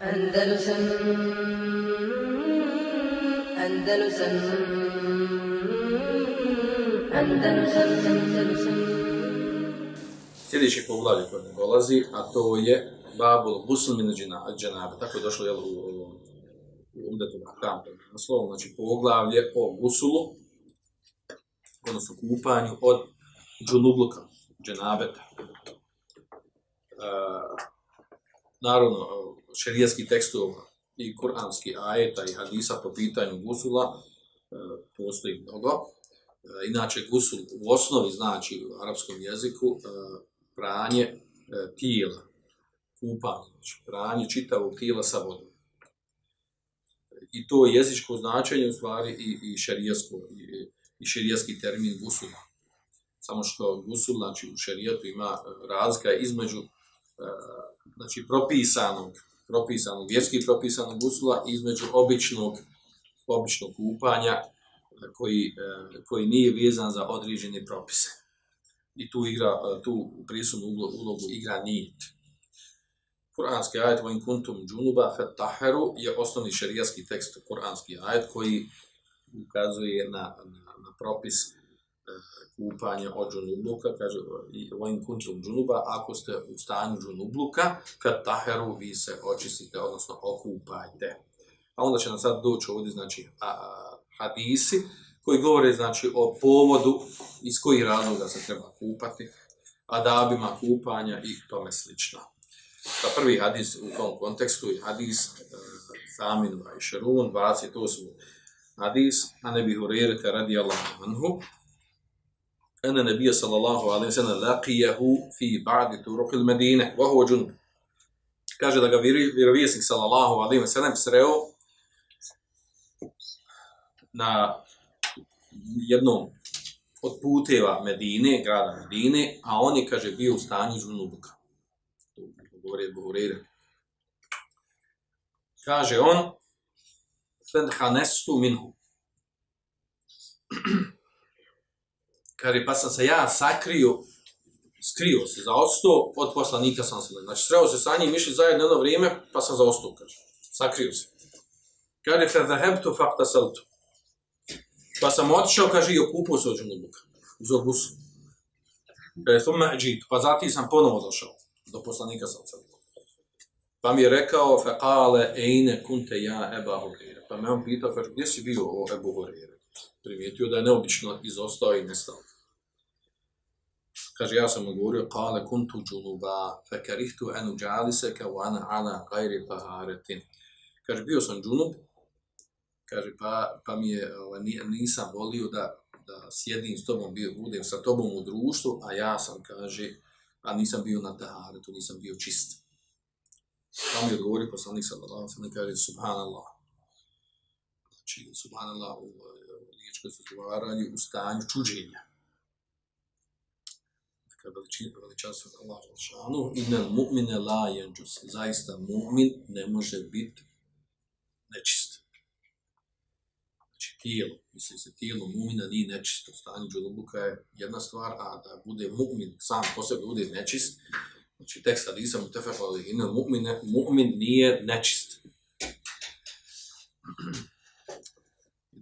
Andalusam Andalusam Andalusam Andalusam Sljedeći poglavlje koje nam dolazi, a to je Babul Muslimin dženabe. Tako je došlo jel, u, u, u Umdetu Mahkam, naslovom, znači poglavlje o gusulu, odnosno kupanju od džunubluka, dženabeta. E, naravno, šerijski tekstova i kuranski ajeta i hadisa po pitanju gusula e, postoji mnogo. E, inače, gusul u osnovi znači u arapskom jeziku e, pranje tijela, kupanje, znači pranje čitavog tijela sa vodom. I to je jezičko značenje u stvari i, i šerijasko, i, i šerijaski termin gusula. Samo što gusul, znači u šerijatu ima razlika između znači propisanog, propisanog, vjerski propisanog gusula između običnog, običnog kupanja e, koji, e, koji nije vezan za određene propise. I tu igra, e, tu prisutnu ulogu igra nijet. Kur'anski ajet vojn kuntum džunuba fet taheru je osnovni šerijatski tekst kur'anski ajet koji ukazuje na, na, na propis kupanje od džunubluka, kaže vojim kuntum džunuba, ako ste u stanju džunubluka, kad taheru vi se očistite, odnosno okupajte. A onda će nam sad doći ovdje, znači, a, hadisi, koji govore, znači, o povodu iz kojih razloga se treba kupati, adabima kupanja i tome slično. Da prvi hadis u tom kontekstu je hadis uh, Samin wa 28. hadis, a ne bi hurirete radi Allahu anhu, أن النبي صلى الله عليه وسلم لقيه في بعض طرق المدينة وهو جند džunub. Kaže da ga vjerovijesnik sallallahu alaihi sallam sreo na jednom od puteva Medine, grada Medine, a on je, kaže, bio u stanju džunubuka govori Ebu Hureyre. Kaže on, fedhanestu minhu. Kaže, pa sam se ja sakrio, skrio se, za zaostao od poslanika sam se. Znači, sreo se sa njim, išli zajedno jedno vrijeme, pa sam za zaostao, kaže. Sakrio se. Kaže, fe zahebtu fakta seltu. Pa sam otišao, kaže, i okupao se od džunubuka. uz obusu. Kaže, thumme džitu. Pa zatim sam ponovo došao do poslanika sam se. Pa mi je rekao, feqale ejne kunte ja eba Hurire. Pa me on pitao, kaže, gdje si bio o Ebu Hurire? Primijetio da je neobično izostao i nestao. Kaže, ja sam mu govorio, kale kuntu džunuba, fe karihtu enu džalise ka wana ala gajri taharetin. Kaže, bio sam džunub, kaže, pa, pa mi je, ovaj, nisam volio da, da sjedim s tobom, bio, budem sa tobom u društvu, a ja sam, kaže, a nisam bio na taharetu, nisam bio čist. Pa mi govorio poslanik sallallahu alejhi ve kaže subhanallah. Znači subhanallah u riječko se izgovaranje u stanju čuđenja. Dakle, veličina, veličanstvo Allah Žešanu, inel mu'mine la jenđus. Zaista mu'min ne može biti nečist. Znači, tijelo, misli se, tijelo mu'mina nije nečisto. Stanje džulubuka je jedna stvar, a da bude mu'min sam po sebi bude nečist, Znači, tekst Adisa mu tefehu alihine, mu'min, mu'min nije nečist.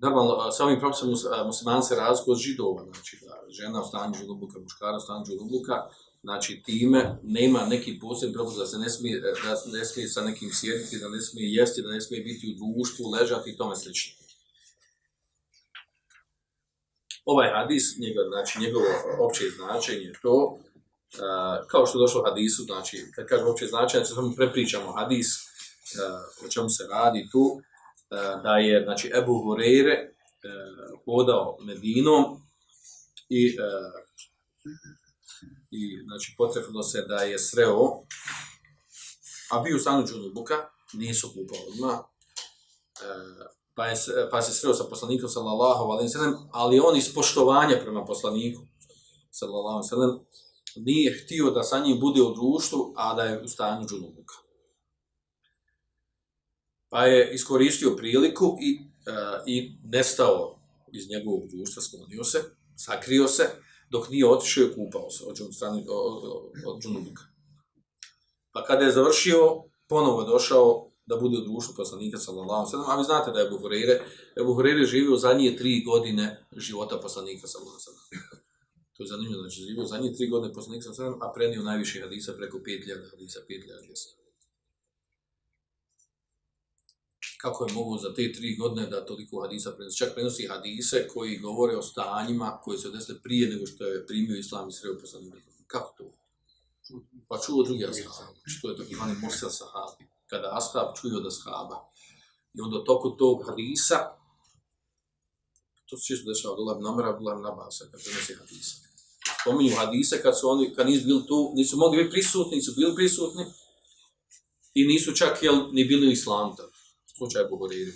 Normalno, sa ovim propisom musliman se razliku od židova, znači da žena u stanju židobluka, muškara u stanju židobluka, znači time nema neki posebni propis da se ne smije, e, da ne smije sa nekim sjediti, da ne smije jesti, da ne smije biti u društvu, ležati i tome slično. Ovaj hadis, njega, znači njegovo opće značenje je to uh, kao što je došlo hadisu, znači, kad kažem uopće značaj, znači samo prepričamo hadis, uh, o čemu se radi tu, E, da je, znači, Ebu Hureyre uh, hodao Medinom i, uh, i znači, potrebno se da je sreo, a bio u stanu Džunubuka, nisu kupao odmah, uh, pa, je, pa se sreo sa poslanikom, sallallahu alaihi sallam, ali on iz poštovanja prema poslaniku, sallallahu alaihi sallam, nije htio da sa njim bude u društvu, a da je u stanju džunubuka. Pa je iskoristio priliku i, uh, i nestao iz njegovog društva, sklonio se, sakrio se, dok nije otišao i kupao se od, strani, od, od džunubuka. Pa kada je završio, ponovo je došao da bude u društvu poslanika sallallahu sallam, a vi znate da je Abu je Abu Hurajre živio zadnje tri godine života poslanika sallallahu sallam. To je zanimljivo, znači živio zadnje tri godine poslanika sallallahu sallam, a prenio najviše hadisa preko 5000 hadisa, 5200. Kako je mogu za te tri godine da toliko hadisa prenosi? Čak prenosi hadise koji govore o stanjima koji se desile prije nego što je primio islam i sreo poslanika. Kako to? Pa čuo drugi ashab, što je to Ivani Mursel sahabi kada ashab čuje od ashaba. I onda toku tog hadisa, to se često dešava od Ulam Namara, Ulam Nabasa, kad prenosi hadisa. Spominju hadise kad su oni, kad nisu bili tu, nisu mogli biti prisutni, nisu bili prisutni, i nisu čak jel, ni bili u islamu, tako, slučaj Buhuriri.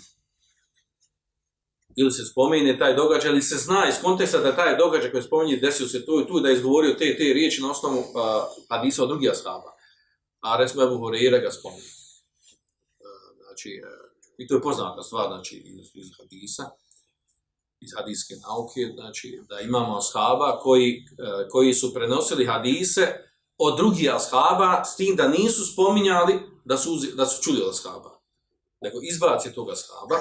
Ili se spomene taj događaj, ili se zna iz konteksta da taj događaj koji spominje desio se tu i tu, da je izgovorio te te riječi na osnovu uh, hadisa od drugih ashaba. A recimo Ebu Horeira ga spominje znači, uh, i to je poznata stvar, znači, iz, iz hadisa, iz hadiske nauke, znači, da imamo ashaba koji, e, koji su prenosili hadise od drugih ashaba s tim da nisu spominjali da su, da su čuli od ashaba. Nego izbaci toga sahaba,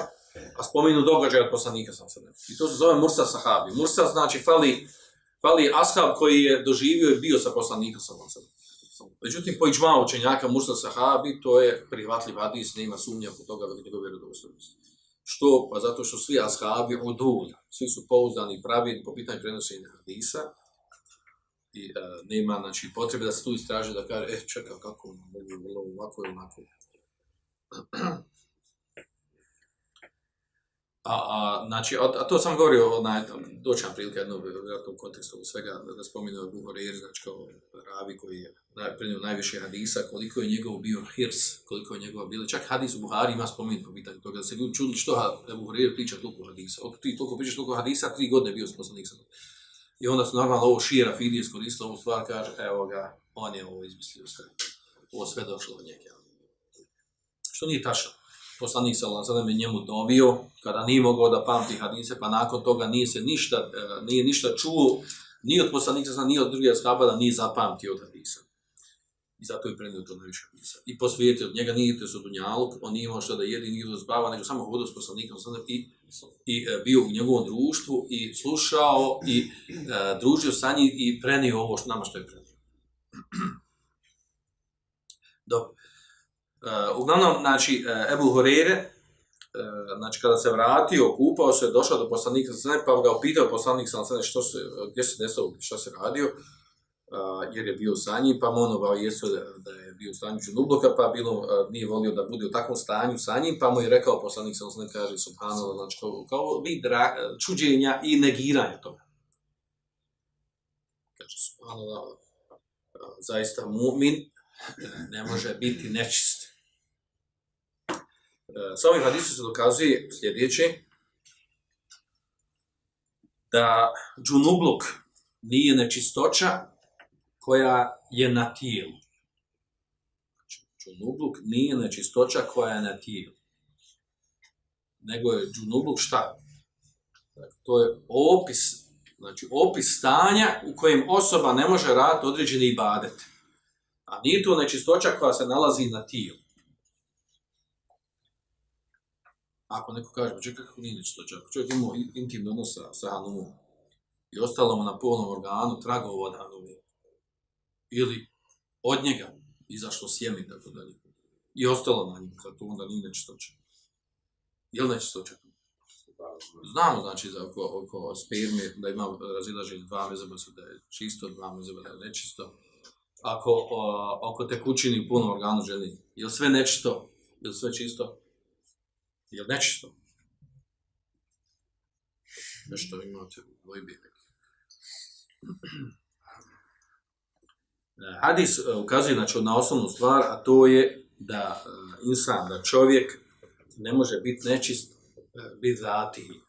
a spominu događaj od poslanika sa sada. I to se zove Mursa sahabi. Mursa znači fali, fali ashab koji je doživio i bio sa poslanikom sa sada. Međutim, po iđma učenjaka mursa Sahabi, to je prihvatljiv hadis, nema sumnja po toga da njegove vjerodostojnosti. Što? Pa zato što svi ashabi udul, svi su pouzdani i pravilni po pitanju prenošenja hadisa i e, nema znači, potrebe da se tu istraže da kaže, eh, čekaj, kako ono mogu ovako je onako. A, a, znači, a, a to sam govorio, onaj, doći nam prilike jedno, vjerojatno u kontekstu svega, da, da Abu Buhari, znači kao ravi koji je naj, prenio najviše hadisa, koliko je njegov bio hirs, koliko je njegova bila, Čak hadis u Buhari ima spomenut po pitanju toga, da se ljudi čuli što Abu Buhari priča toliko hadisa. Ok, ti toliko pričaš toliko hadisa, tri godine bio sposobnik sa I onda su normalno ovo šira Fidi koristio ovu stvar, kaže, evo ga, on je ovo izmislio sve. Ovo sve došlo od njega. Što nije tačno poslanik sallallahu alejhi ve njemu dovio kada nije mogao da pamti hadise pa nakon toga nije se ništa e, nije ništa čuo ni od poslanika sallallahu ni od drugih ashaba da nije zapamtio od hadisa. I zato je prenio to najviše hadisa. I posvijetio od njega nije to su dunjaluk on nije imao što da jedi nije zbava nego samo hodao s poslanikom sallallahu i i e, bio u njegovom društvu i slušao i e, družio sa njim i prenio ovo što nama što je prenio. Dobro. Uh, uglavnom, znači, eh, Ebu Horeire, eh, znači, kada se vratio, kupao se, došao do poslanika sa pa ga upitao poslanik sa sene što se, gdje se desilo, što se radio, uh, jer je bio sa njim, pa mu on obavijestio da, je bio u stanju čunubloka, pa bilo, uh, nije volio da bude u takvom stanju sa njim, pa mu je rekao poslanik sa sene, kaže, subhanallah, znači, kao, kao vid ra, čuđenja i negiranja toga. Kaže, subhanallah, zaista mu'min ne može biti nečist. E, sa ovim hadisom se dokazuje sljedeće, da džunubluk nije nečistoća koja je na tijelu. Znači, džunubluk nije nečistoća koja je na tijelu. Nego je džunubluk šta? Dakle, to je opis, znači opis stanja u kojem osoba ne može raditi određeni ibadet. A nije to nečistoća koja se nalazi na tijelu. Ako neko kaže, pa čekaj kako nije ništa čak, čovjek imao intimno odnos sa, sa Hanumom i ostalo mu na polnom organu tragova od Hanume, ili od njega izašlo sjeme, tako dalje, i ostalo na njim, zato onda nije nečistoća. Je li nečistoća? Znamo, znači, za oko, oko sperme, da ima razilaženje dva mezeba, da je čisto, dva mezeba, da je nečisto. Ako o, oko tekućini u punom organu želi, je sve nečisto, je sve čisto? Je nečisto? Nešto imate u dvojbi. Eh, hadis eh, ukazuje znači, na osnovnu stvar, a to je da eh, insan, da čovjek ne može biti nečist, uh, biti zati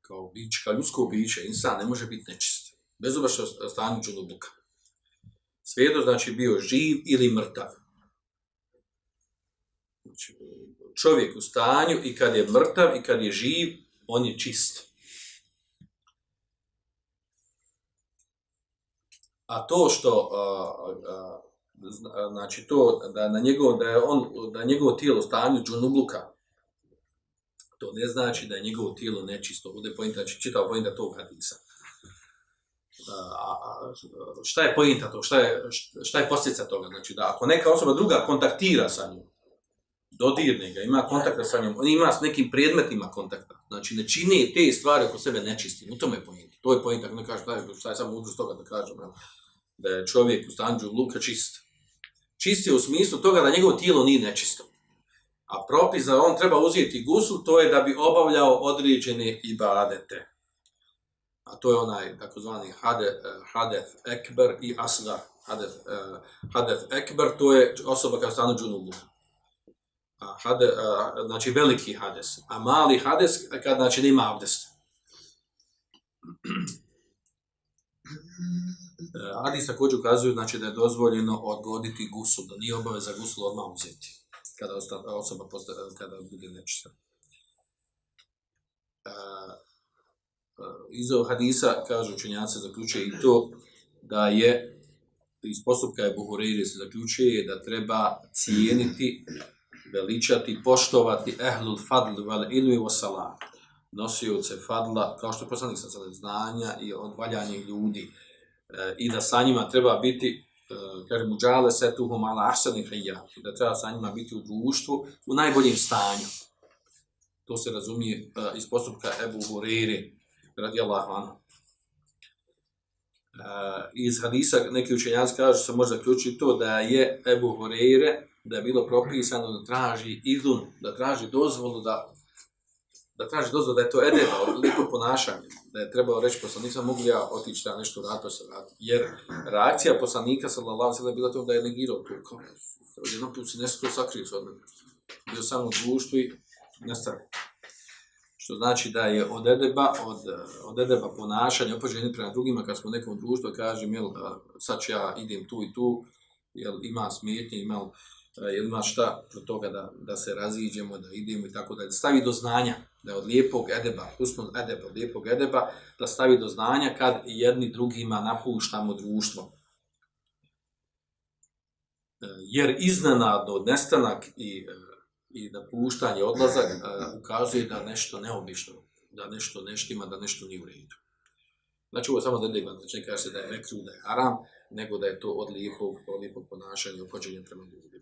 kao bić, kao ljudsko biće, insan ne može biti nečist. Bez obra što stanu džunubuka. Znači bio živ ili mrtav. Znači, čovjek u stanju i kad je mrtav i kad je živ, on je čist. A to što a, a, znači to da na njegovo da je on da njegovo tijelo u stanju džunubluka to ne znači da je njegovo tijelo nečisto. Bude poenta znači čitao poenta tog hadisa. A, a, šta je poenta to šta je šta je posljedica toga? Znači da ako neka osoba druga kontaktira sa njim dodirne ga, ima kontakta sa njom, on ima s nekim predmetima kontakta. Znači, ne čini te stvari oko sebe nečistim. U tome je pojenta. To je pojenta, ako ne kažem, šta je, šta je samo udruž toga da kažem, da je čovjek u stanđu luka čist. Čist je u smislu toga da njegovo tijelo nije nečisto. A propis da on treba uzeti gusu, to je da bi obavljao određene ibadete. A to je onaj takozvani hadef, eh, hadef ekber i asgar. Hadef, eh, hadef ekber, to je osoba koja stanu džunubu. A hade, a, znači veliki hades. A mali hades kad znači nema abdest. E, hadis također ukazuju znači, da je dozvoljeno odgoditi gusul, da nije obaveza gusul odmah uzeti kada osta- osoba posta, kada bude nečista. E, e, iz ovog hadisa, kažu učenjaci, zaključuje i to da je iz postupka je Buhureyri se zaključuje da treba cijeniti, veličati, poštovati ehlul fadl vel ilmi wa salam nosioce fadla, kao što je poslanik sa znanja i odvaljanje ljudi e, i da sa njima treba biti e, kaže muđale setuhum ala ahsani hija, da treba sa njima biti u društvu u najboljem stanju. To se razumije e, iz postupka Ebu Hureyri radijallahu anhu. Uh, iz hadisa neki učenjaci kažu se može zaključiti to da je Ebu Hureyre da je bilo propisano da traži izun, da traži dozvolu da da traži dozvolu da je to edeba, liko ponašanje, da je trebao reći poslanik, nisam mogu ja otići da nešto rado pa se radi. Jer reakcija poslanika, sallallahu alaihi sallam, je bila to da je negirao to, kao, jednom put se nešto sakrio se od mene. Bio sam u društvu i nestane. Što znači da je od edeba, od, od edeba ponašanja, opođenje prema drugima, kad smo u nekom društvu, kažem, jel, sad ću ja idem tu i tu, jel, ima smetnje, ima, E, jel, ima šta pro toga da, da se raziđemo, da idemo i tako da stavi do znanja, da od lijepog edeba, husnog edeba, od lijepog edeba, da stavi do znanja kad jedni drugima napuštamo društvo. E, jer iznenadno nestanak i, e, i napuštanje, odlazak, ukazuje da nešto neobično, da nešto neštima, da nešto nije u redu. Znači ovo je samo da ne znači kaže se da je mekru, da je haram, nego da je to od lijepog, od lijepog ponašanja i prema ljudima.